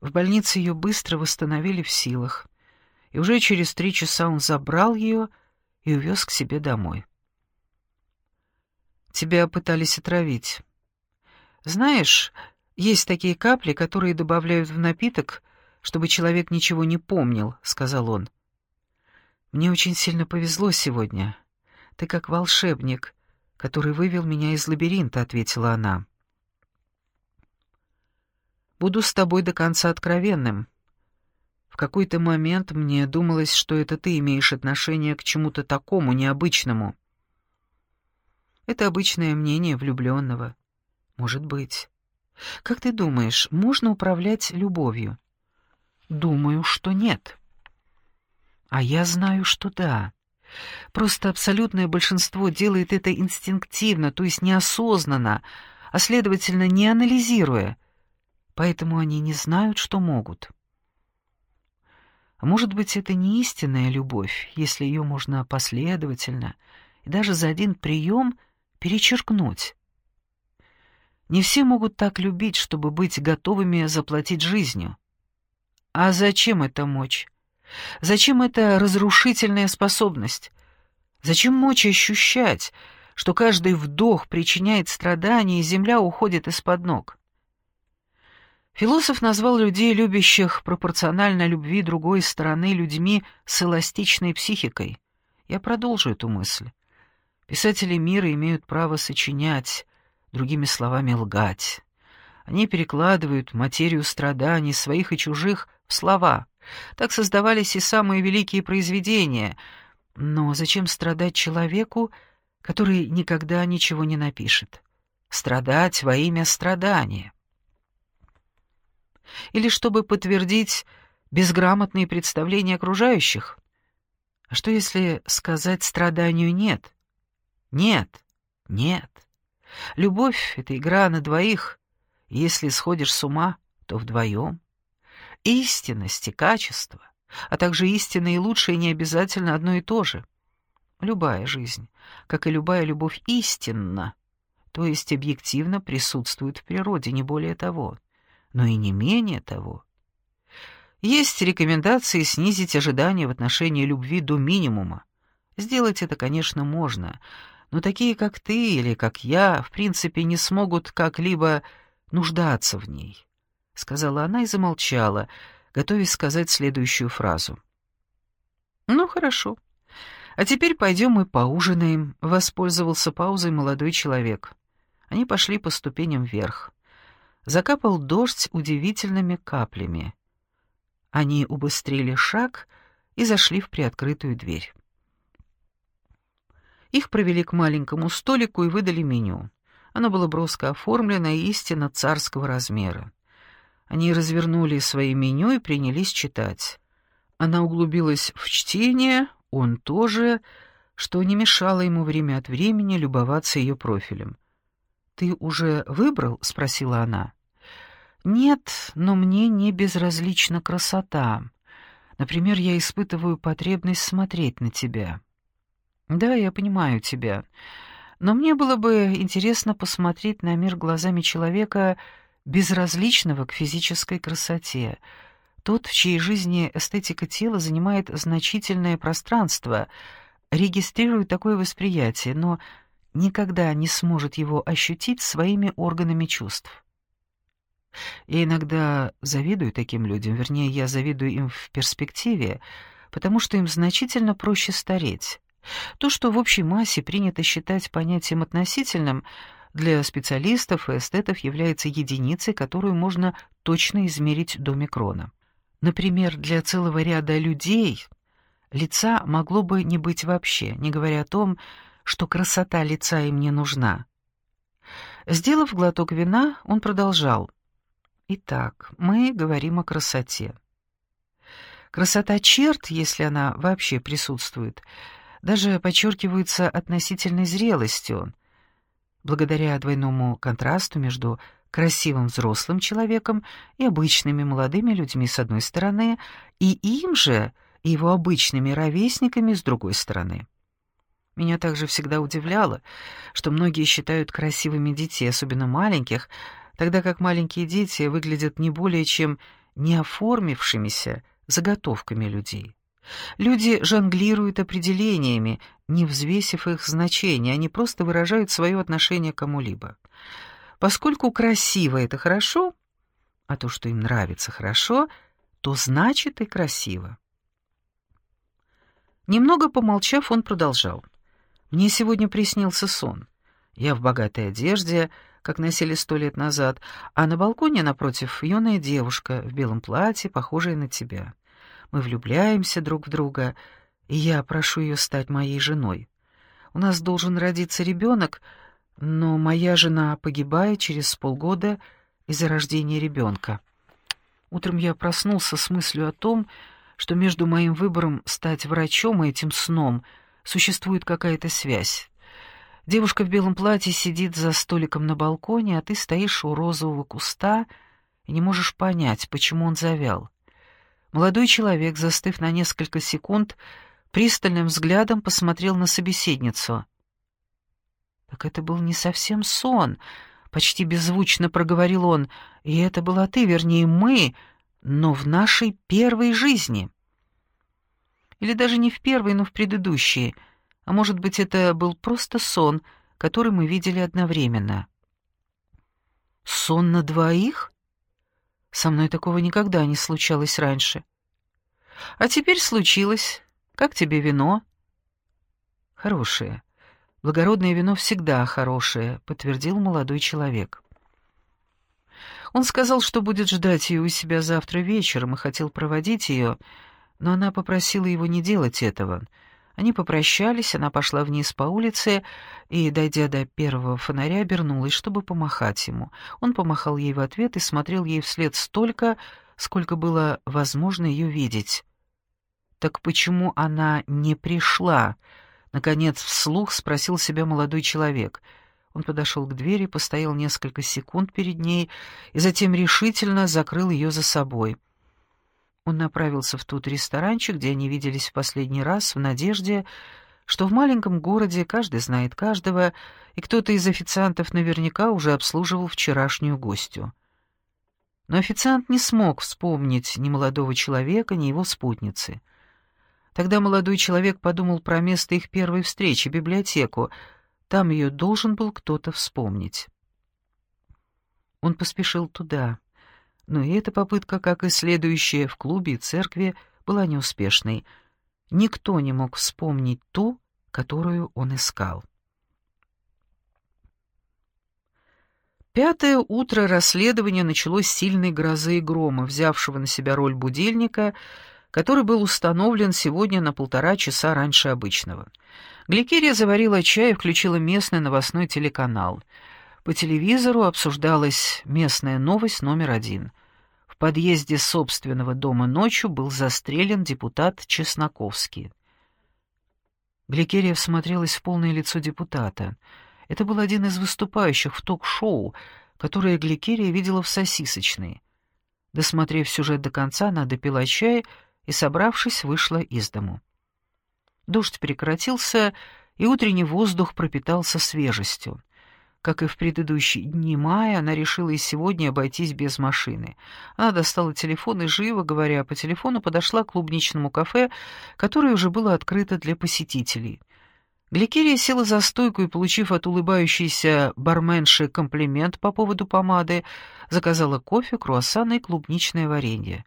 В больнице ее быстро восстановили в силах, и уже через три часа он забрал ее и увез к себе домой. Тебя пытались отравить. Знаешь, есть такие капли, которые добавляют в напиток, чтобы человек ничего не помнил, сказал он. Мне очень сильно повезло сегодня. Ты как волшебник, который вывел меня из лабиринта, ответила она. Буду с тобой до конца откровенным. В какой-то момент мне думалось, что это ты имеешь отношение к чему-то такому необычному. Это обычное мнение влюбленного. Может быть. Как ты думаешь, можно управлять любовью? Думаю, что нет. А я знаю, что да. Просто абсолютное большинство делает это инстинктивно, то есть неосознанно, а следовательно, не анализируя — поэтому они не знают, что могут. А может быть, это не истинная любовь, если ее можно последовательно и даже за один прием перечеркнуть. Не все могут так любить, чтобы быть готовыми заплатить жизнью. А зачем эта мочь? Зачем эта разрушительная способность? Зачем мочь ощущать, что каждый вдох причиняет страдания, и земля уходит из-под ног? Философ назвал людей, любящих пропорционально любви другой стороны, людьми с эластичной психикой. Я продолжу эту мысль. Писатели мира имеют право сочинять, другими словами, лгать. Они перекладывают материю страданий своих и чужих в слова. Так создавались и самые великие произведения. Но зачем страдать человеку, который никогда ничего не напишет? Страдать во имя страдания или чтобы подтвердить безграмотные представления окружающих? А что если сказать страданию «нет»? Нет, нет. Любовь — это игра на двоих. Если сходишь с ума, то вдвоем. Истинность и качество, а также истинное и лучшее не обязательно одно и то же. Любая жизнь, как и любая любовь, истинна, то есть объективно присутствует в природе, не более того но и не менее того. Есть рекомендации снизить ожидания в отношении любви до минимума. Сделать это, конечно, можно, но такие, как ты или как я, в принципе, не смогут как-либо нуждаться в ней», — сказала она и замолчала, готовясь сказать следующую фразу. «Ну, хорошо. А теперь пойдем и поужинаем», — воспользовался паузой молодой человек. Они пошли по ступеням вверх закапал дождь удивительными каплями. Они убыстрили шаг и зашли в приоткрытую дверь. Их провели к маленькому столику и выдали меню. Оно было броско оформлено и истинно царского размера. Они развернули свои меню и принялись читать. Она углубилась в чтение, он тоже, что не мешало ему время от времени любоваться ее профилем. «Ты уже выбрал?» — спросила она. «Нет, но мне не безразлична красота. Например, я испытываю потребность смотреть на тебя». «Да, я понимаю тебя. Но мне было бы интересно посмотреть на мир глазами человека, безразличного к физической красоте. Тот, в чьей жизни эстетика тела занимает значительное пространство, регистрирует такое восприятие, но никогда не сможет его ощутить своими органами чувств. Я иногда завидую таким людям, вернее, я завидую им в перспективе, потому что им значительно проще стареть. То, что в общей массе принято считать понятием относительным, для специалистов и эстетов является единицей, которую можно точно измерить до микрона. Например, для целого ряда людей лица могло бы не быть вообще, не говоря о том, что красота лица им не нужна. Сделав глоток вина, он продолжал. Итак, мы говорим о красоте. Красота черт, если она вообще присутствует, даже подчеркивается относительной зрелостью. Благодаря двойному контрасту между красивым взрослым человеком и обычными молодыми людьми с одной стороны, и им же, и его обычными ровесниками с другой стороны. Меня также всегда удивляло, что многие считают красивыми детей, особенно маленьких, тогда как маленькие дети выглядят не более чем не оформившимися заготовками людей. Люди жонглируют определениями, не взвесив их значение, они просто выражают свое отношение к кому-либо. Поскольку красиво — это хорошо, а то, что им нравится, хорошо, то значит и красиво. Немного помолчав, он продолжал. «Мне сегодня приснился сон. Я в богатой одежде, как носили сто лет назад, а на балконе напротив юная девушка в белом платье, похожая на тебя. Мы влюбляемся друг в друга, и я прошу ее стать моей женой. У нас должен родиться ребенок, но моя жена погибает через полгода из-за рождения ребенка. Утром я проснулся с мыслью о том, что между моим выбором стать врачом и этим сном существует какая-то связь. Девушка в белом платье сидит за столиком на балконе, а ты стоишь у розового куста и не можешь понять, почему он завял. Молодой человек, застыв на несколько секунд, пристальным взглядом посмотрел на собеседницу. «Так это был не совсем сон», — почти беззвучно проговорил он, — «и это была ты, вернее, мы, но в нашей первой жизни». Или даже не в первой, но в предыдущей — а может быть, это был просто сон, который мы видели одновременно. Сон на двоих? Со мной такого никогда не случалось раньше. А теперь случилось. Как тебе вино? Хорошее. Благородное вино всегда хорошее, подтвердил молодой человек. Он сказал, что будет ждать ее у себя завтра вечером и хотел проводить ее, но она попросила его не делать этого — они попрощались, она пошла вниз по улице и, дойдя до первого фонаря, обернулась, чтобы помахать ему. Он помахал ей в ответ и смотрел ей вслед столько, сколько было возможно ее видеть. «Так почему она не пришла?» — наконец вслух спросил себя молодой человек. Он подошел к двери, постоял несколько секунд перед ней и затем решительно закрыл ее за собой. Он направился в тот ресторанчик, где они виделись в последний раз, в надежде, что в маленьком городе каждый знает каждого, и кто-то из официантов наверняка уже обслуживал вчерашнюю гостью. Но официант не смог вспомнить ни молодого человека, ни его спутницы. Тогда молодой человек подумал про место их первой встречи, библиотеку. Там ее должен был кто-то вспомнить. Он поспешил туда. Но и эта попытка, как и следующая в клубе и церкви, была неуспешной. Никто не мог вспомнить ту, которую он искал. Пятое утро расследования началось сильной грозы и грома, взявшего на себя роль будильника, который был установлен сегодня на полтора часа раньше обычного. Гликерия заварила чай и включила местный новостной телеканал. По телевизору обсуждалась местная новость номер один подъезде собственного дома ночью был застрелен депутат Чесноковский. Гликерия всмотрелась в полное лицо депутата. Это был один из выступающих в ток-шоу, которое Гликерия видела в сосисочной. Досмотрев сюжет до конца, она допила чай и, собравшись, вышла из дому. Дождь прекратился, и утренний воздух пропитался свежестью. Как и в предыдущие дни мая, она решила и сегодня обойтись без машины. Она достала телефон и, живо говоря по телефону, подошла к клубничному кафе, которое уже было открыто для посетителей. Гликерия села за стойку и, получив от улыбающейся барменши комплимент по поводу помады, заказала кофе, круассаны и клубничное варенье.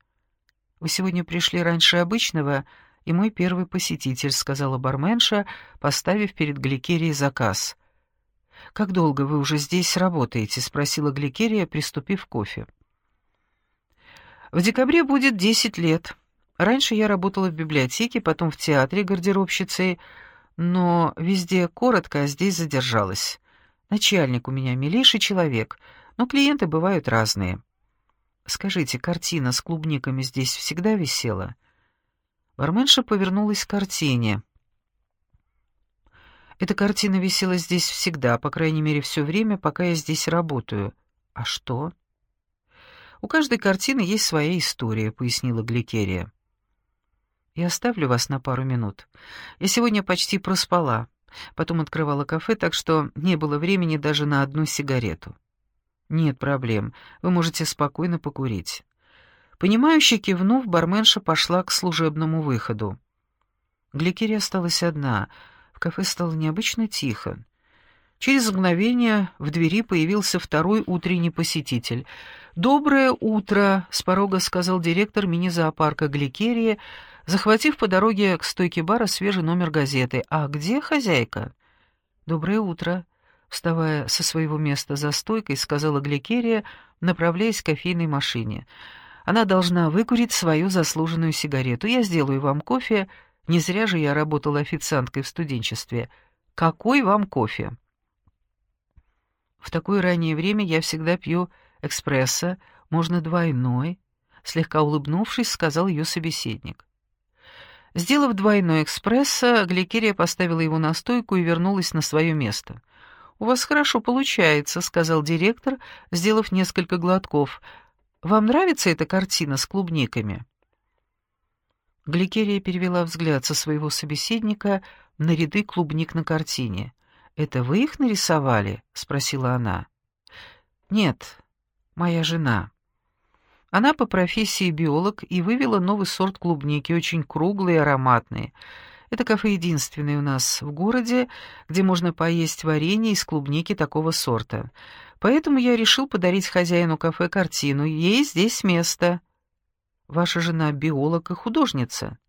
«Вы сегодня пришли раньше обычного, и мой первый посетитель», — сказала барменша, поставив перед Гликерией заказ — «Как долго вы уже здесь работаете?» — спросила Гликерия, приступив к кофе. «В декабре будет десять лет. Раньше я работала в библиотеке, потом в театре гардеробщицей, но везде коротко, а здесь задержалась. Начальник у меня милейший человек, но клиенты бывают разные. Скажите, картина с клубниками здесь всегда висела?» Барменша повернулась к картине — эта картина висела здесь всегда, по крайней мере, все время, пока я здесь работаю. А что? У каждой картины есть своя история, пояснила Гликерия. Я оставлю вас на пару минут. Я сегодня почти проспала. Потом открывала кафе, так что не было времени даже на одну сигарету. Нет проблем. Вы можете спокойно покурить. Понимающе кивнув, барменша пошла к служебному выходу. Гликерия осталась одна. Кафе стало необычно тихо. Через мгновение в двери появился второй утренний посетитель. «Доброе утро!» — с порога сказал директор мини-зоопарка Гликерии, захватив по дороге к стойке бара свежий номер газеты. «А где хозяйка?» «Доброе утро!» — вставая со своего места за стойкой, сказала Гликерия, направляясь к кофейной машине. Она должна выкурить свою заслуженную сигарету. Я сделаю вам кофе. Не зря же я работала официанткой в студенчестве. Какой вам кофе? В такое раннее время я всегда пью экспресса, можно двойной, слегка улыбнувшись, сказал ее собеседник. Сделав двойной экспресса, Гликерия поставила его на стойку и вернулась на свое место. «У вас хорошо получается», — сказал директор, сделав несколько глотков. «Вам нравится эта картина с клубниками?» Гликерия перевела взгляд со своего собеседника на ряды клубник на картине. «Это вы их нарисовали?» — спросила она. «Нет, моя жена. Она по профессии биолог и вывела новый сорт клубники, очень круглые и ароматные. Это кафе единственное у нас в городе, где можно поесть варенье из клубники такого сорта. Поэтому я решил подарить хозяину кафе картину. Ей здесь место. Ваша жена биолог и художница?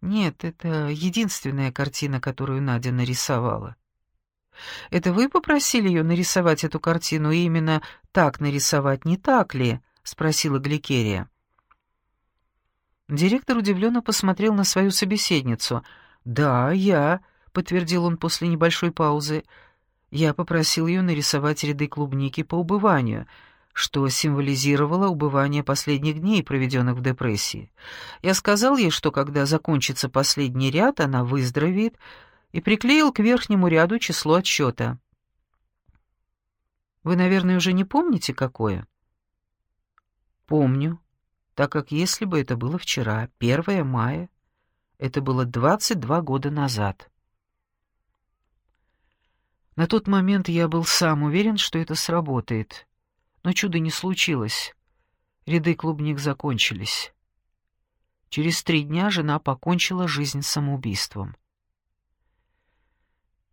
Нет, это единственная картина, которую Надя нарисовала. Это вы попросили ее нарисовать эту картину и именно так нарисовать, не так ли? спросила Гликерия. Директор удивленно посмотрел на свою собеседницу. «Да, я», — подтвердил он после небольшой паузы. «Я попросил ее нарисовать ряды клубники по убыванию, что символизировало убывание последних дней, проведенных в депрессии. Я сказал ей, что когда закончится последний ряд, она выздоровеет, и приклеил к верхнему ряду число отсчета. Вы, наверное, уже не помните, какое? Помню, так как если бы это было вчера, 1 мая, это было 22 года назад. На тот момент я был сам уверен, что это сработает. Но чуда не случилось. Ряды клубник закончились. Через три дня жена покончила жизнь самоубийством.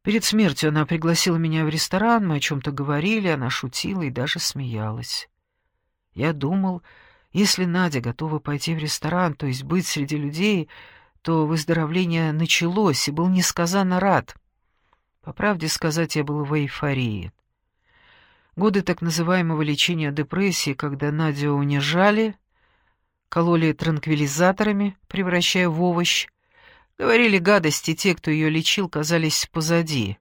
Перед смертью она пригласила меня в ресторан, мы о чем-то говорили, она шутила и даже смеялась. Я думал, если Надя готова пойти в ресторан, то есть быть среди людей, то выздоровление началось, и был несказанно рад. По правде сказать, я был в эйфории. Годы так называемого лечения депрессии, когда Надю унижали, кололи транквилизаторами, превращая в овощ, Говорили гадости, те, кто ее лечил, казались позади.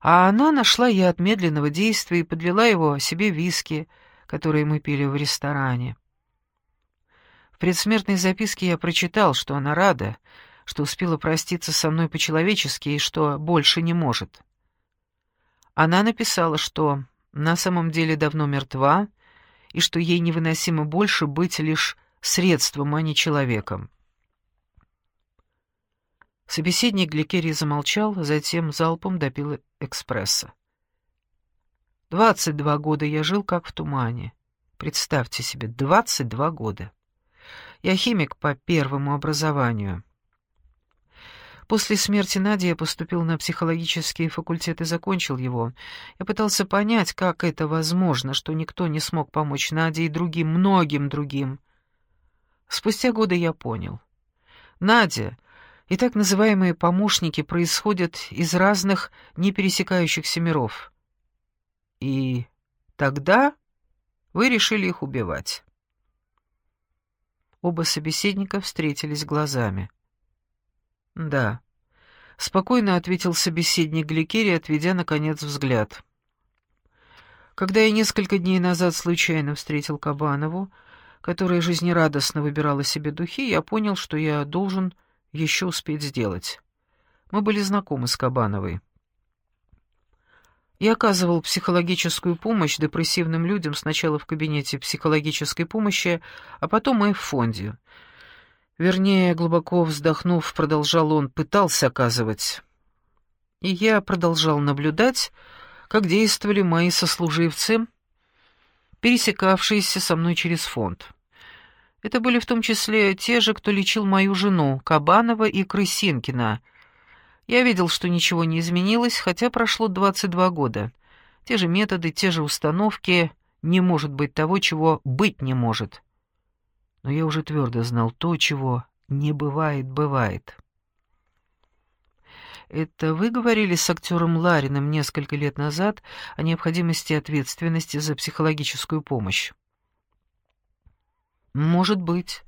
А она нашла яд медленного действия и подлила его себе виски, которые мы пили в ресторане. В предсмертной записке я прочитал, что она рада, что успела проститься со мной по-человечески и что больше не может. Она написала, что на самом деле давно мертва и что ей невыносимо больше быть лишь средством, а не человеком. Собеседник Гликерии замолчал, затем залпом допил экспресса. «Двадцать два года я жил как в тумане. Представьте себе, двадцать два года. Я химик по первому образованию». После смерти Нади я поступил на психологический факультет и закончил его. Я пытался понять, как это возможно, что никто не смог помочь Наде и другим, многим другим. Спустя годы я понял. Надя и так называемые помощники происходят из разных непересекающихся миров. И тогда вы решили их убивать. Оба собеседника встретились глазами. «Да», — спокойно ответил собеседник Гликерий, отведя, наконец, взгляд. «Когда я несколько дней назад случайно встретил Кабанову, которая жизнерадостно выбирала себе духи, я понял, что я должен еще успеть сделать. Мы были знакомы с Кабановой. Я оказывал психологическую помощь депрессивным людям сначала в кабинете психологической помощи, а потом и в фонде. Вернее, глубоко вздохнув, продолжал он, пытался оказывать. И я продолжал наблюдать, как действовали мои сослуживцы, пересекавшиеся со мной через фонд. Это были в том числе те же, кто лечил мою жену, Кабанова и Крысинкина. Я видел, что ничего не изменилось, хотя прошло 22 года. Те же методы, те же установки, не может быть того, чего быть не может. Но я уже твердо знал то, чего не бывает, бывает. Это вы говорили с актером Лариным несколько лет назад о необходимости ответственности за психологическую помощь? Может быть,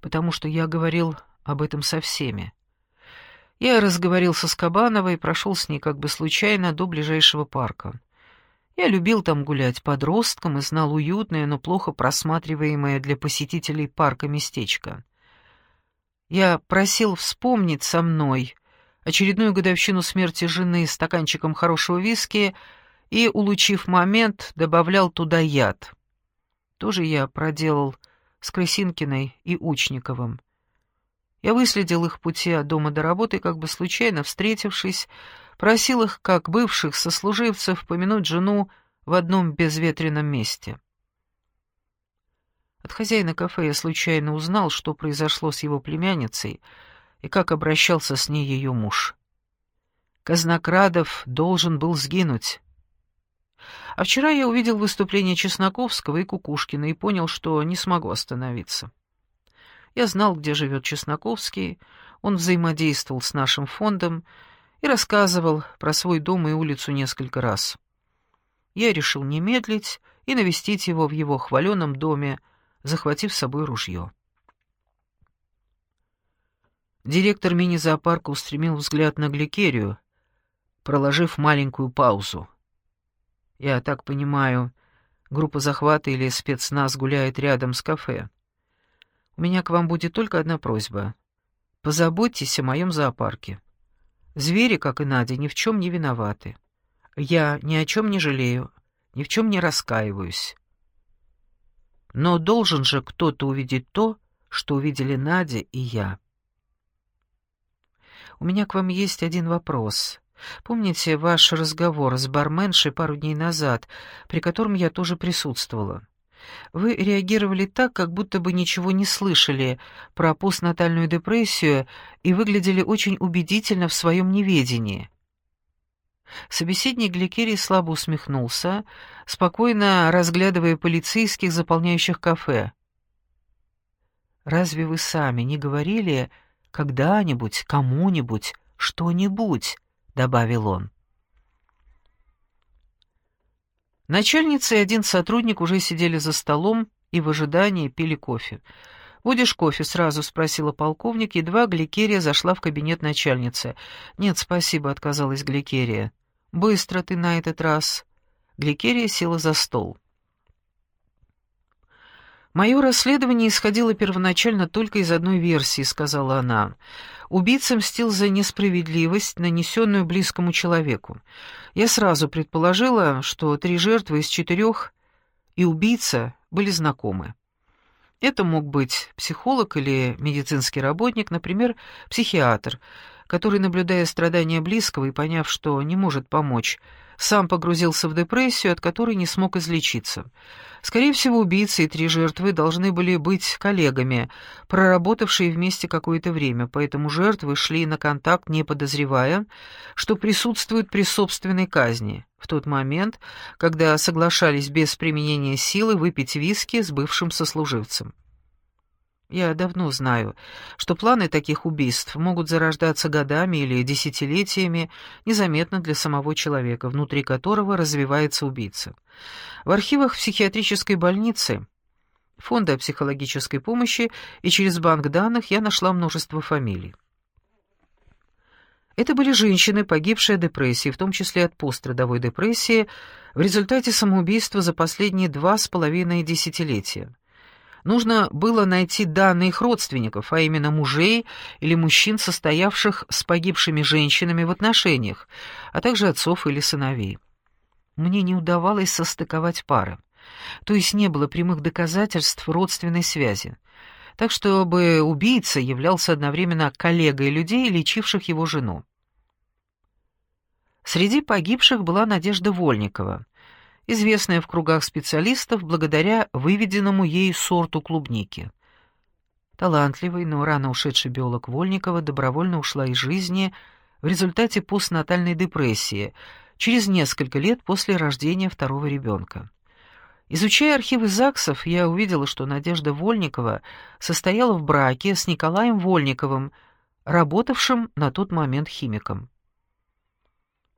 потому что я говорил об этом со всеми. Я разговорился с Кабановой и прошел с ней как бы случайно до ближайшего парка. Я любил там гулять подростком и знал уютное, но плохо просматриваемое для посетителей парка местечко. Я просил вспомнить со мной очередную годовщину смерти жены стаканчиком хорошего виски и, улучив момент, добавлял туда яд. Тоже я проделал с Крысинкиной и Учниковым. Я выследил их пути от дома до работы, как бы случайно встретившись, просил их, как бывших сослуживцев, помянуть жену в одном безветренном месте. От хозяина кафе я случайно узнал, что произошло с его племянницей и как обращался с ней ее муж. Казнокрадов должен был сгинуть. А вчера я увидел выступление Чесноковского и Кукушкина и понял, что не смогу остановиться. Я знал, где живет Чесноковский, он взаимодействовал с нашим фондом и рассказывал про свой дом и улицу несколько раз. Я решил не медлить и навестить его в его хваленом доме, захватив с собой ружье. Директор мини-зоопарка устремил взгляд на Гликерию, проложив маленькую паузу. Я так понимаю, группа захвата или спецназ гуляет рядом с кафе. У меня к вам будет только одна просьба. Позаботьтесь о моем зоопарке. Звери, как и Надя, ни в чем не виноваты. Я ни о чем не жалею, ни в чем не раскаиваюсь. Но должен же кто-то увидеть то, что увидели Надя и я. У меня к вам есть один вопрос. Помните ваш разговор с барменшей пару дней назад, при котором я тоже присутствовала? Вы реагировали так, как будто бы ничего не слышали про постнатальную депрессию и выглядели очень убедительно в своем неведении. Собеседник Гликерий слабо усмехнулся, спокойно разглядывая полицейских, заполняющих кафе. «Разве вы сами не говорили когда-нибудь, кому-нибудь, что-нибудь?» — добавил он. Начальница и один сотрудник уже сидели за столом и в ожидании пили кофе. «Будешь кофе?» — сразу спросила полковник, едва Гликерия зашла в кабинет начальницы. «Нет, спасибо», — отказалась Гликерия. «Быстро ты на этот раз». Гликерия села за стол. «Мое расследование исходило первоначально только из одной версии», — сказала она. «Убийца мстил за несправедливость, нанесенную близкому человеку. Я сразу предположила, что три жертвы из четырех и убийца были знакомы. Это мог быть психолог или медицинский работник, например, психиатр, который, наблюдая страдания близкого и поняв, что не может помочь, сам погрузился в депрессию, от которой не смог излечиться. Скорее всего, убийцы и три жертвы должны были быть коллегами, проработавшие вместе какое-то время, поэтому жертвы шли на контакт, не подозревая, что присутствуют при собственной казни, в тот момент, когда соглашались без применения силы выпить виски с бывшим сослуживцем. Я давно знаю, что планы таких убийств могут зарождаться годами или десятилетиями, незаметно для самого человека, внутри которого развивается убийца. В архивах психиатрической больницы, фонда психологической помощи и через банк данных я нашла множество фамилий. Это были женщины, погибшие от депрессии, в том числе от пострадовой депрессии, в результате самоубийства за последние два с половиной десятилетия. Нужно было найти данные их родственников, а именно мужей или мужчин, состоявших с погибшими женщинами в отношениях, а также отцов или сыновей. Мне не удавалось состыковать пары, то есть не было прямых доказательств родственной связи, так чтобы убийца являлся одновременно коллегой людей, лечивших его жену. Среди погибших была Надежда Вольникова. Известная в кругах специалистов благодаря выведенному ей сорту клубники. Талантливый, но рано ушедший биолог Вольникова добровольно ушла из жизни в результате постнатальной депрессии через несколько лет после рождения второго ребенка. Изучая архивы ЗАГСов, я увидела, что Надежда Вольникова состояла в браке с Николаем Вольниковым, работавшим на тот момент химиком.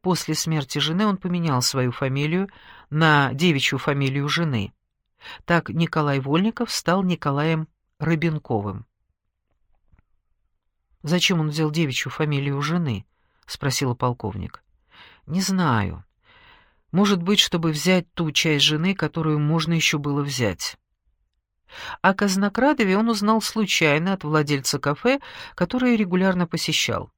После смерти жены он поменял свою фамилию на девичью фамилию жены. Так Николай Вольников стал Николаем Рыбенковым. «Зачем он взял девичью фамилию жены?» — спросила полковник. «Не знаю. Может быть, чтобы взять ту часть жены, которую можно еще было взять». О Казнокрадове он узнал случайно от владельца кафе, которое регулярно посещал.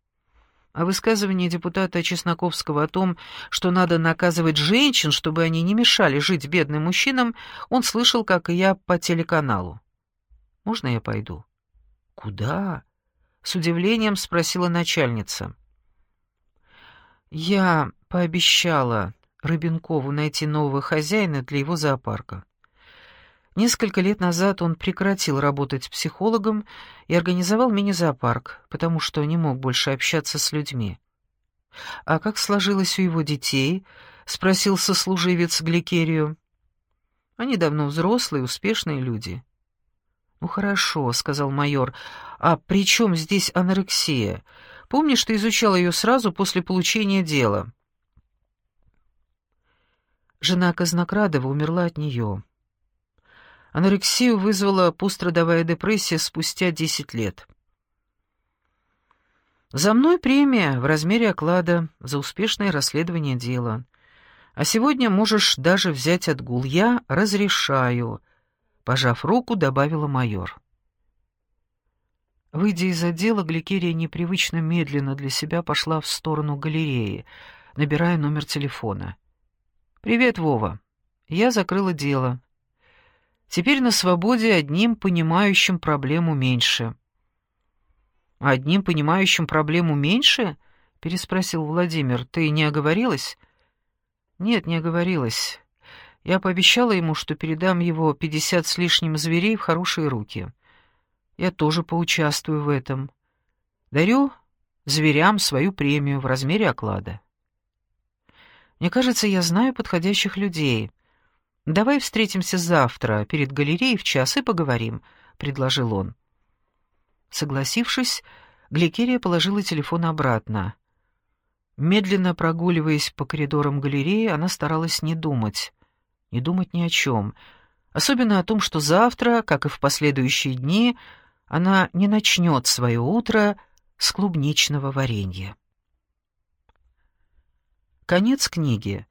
О высказывании депутата Чесноковского о том, что надо наказывать женщин, чтобы они не мешали жить бедным мужчинам, он слышал, как и я, по телеканалу. «Можно я пойду?» «Куда?» — с удивлением спросила начальница. «Я пообещала Рыбенкову найти нового хозяина для его зоопарка. Несколько лет назад он прекратил работать психологом и организовал мини-зоопарк, потому что не мог больше общаться с людьми. «А как сложилось у его детей?» — спросил сослуживец Гликерию. «Они давно взрослые, успешные люди». «Ну хорошо», — сказал майор. «А при чем здесь анорексия? Помнишь, ты изучал ее сразу после получения дела?» Жена Казнокрадова умерла от нее. Анорексию вызвала пострадовая депрессия спустя 10 лет. За мной премия в размере оклада за успешное расследование дела. А сегодня можешь даже взять отгул. Я разрешаю, пожав руку, добавила майор. Выйдя из отдела, Гликерия непривычно медленно для себя пошла в сторону галереи, набирая номер телефона. «Привет, Вова. Я закрыла дело. Теперь на свободе одним понимающим проблему меньше. «Одним понимающим проблему меньше?» — переспросил Владимир. «Ты не оговорилась?» «Нет, не оговорилась. Я пообещала ему, что передам его пятьдесят с лишним зверей в хорошие руки. Я тоже поучаствую в этом. Дарю зверям свою премию в размере оклада. Мне кажется, я знаю подходящих людей. «Давай встретимся завтра перед галереей в час и поговорим», — предложил он. Согласившись, Гликерия положила телефон обратно. Медленно прогуливаясь по коридорам галереи, она старалась не думать, не думать ни о чем, особенно о том, что завтра, как и в последующие дни, она не начнет свое утро с клубничного варенья. Конец книги.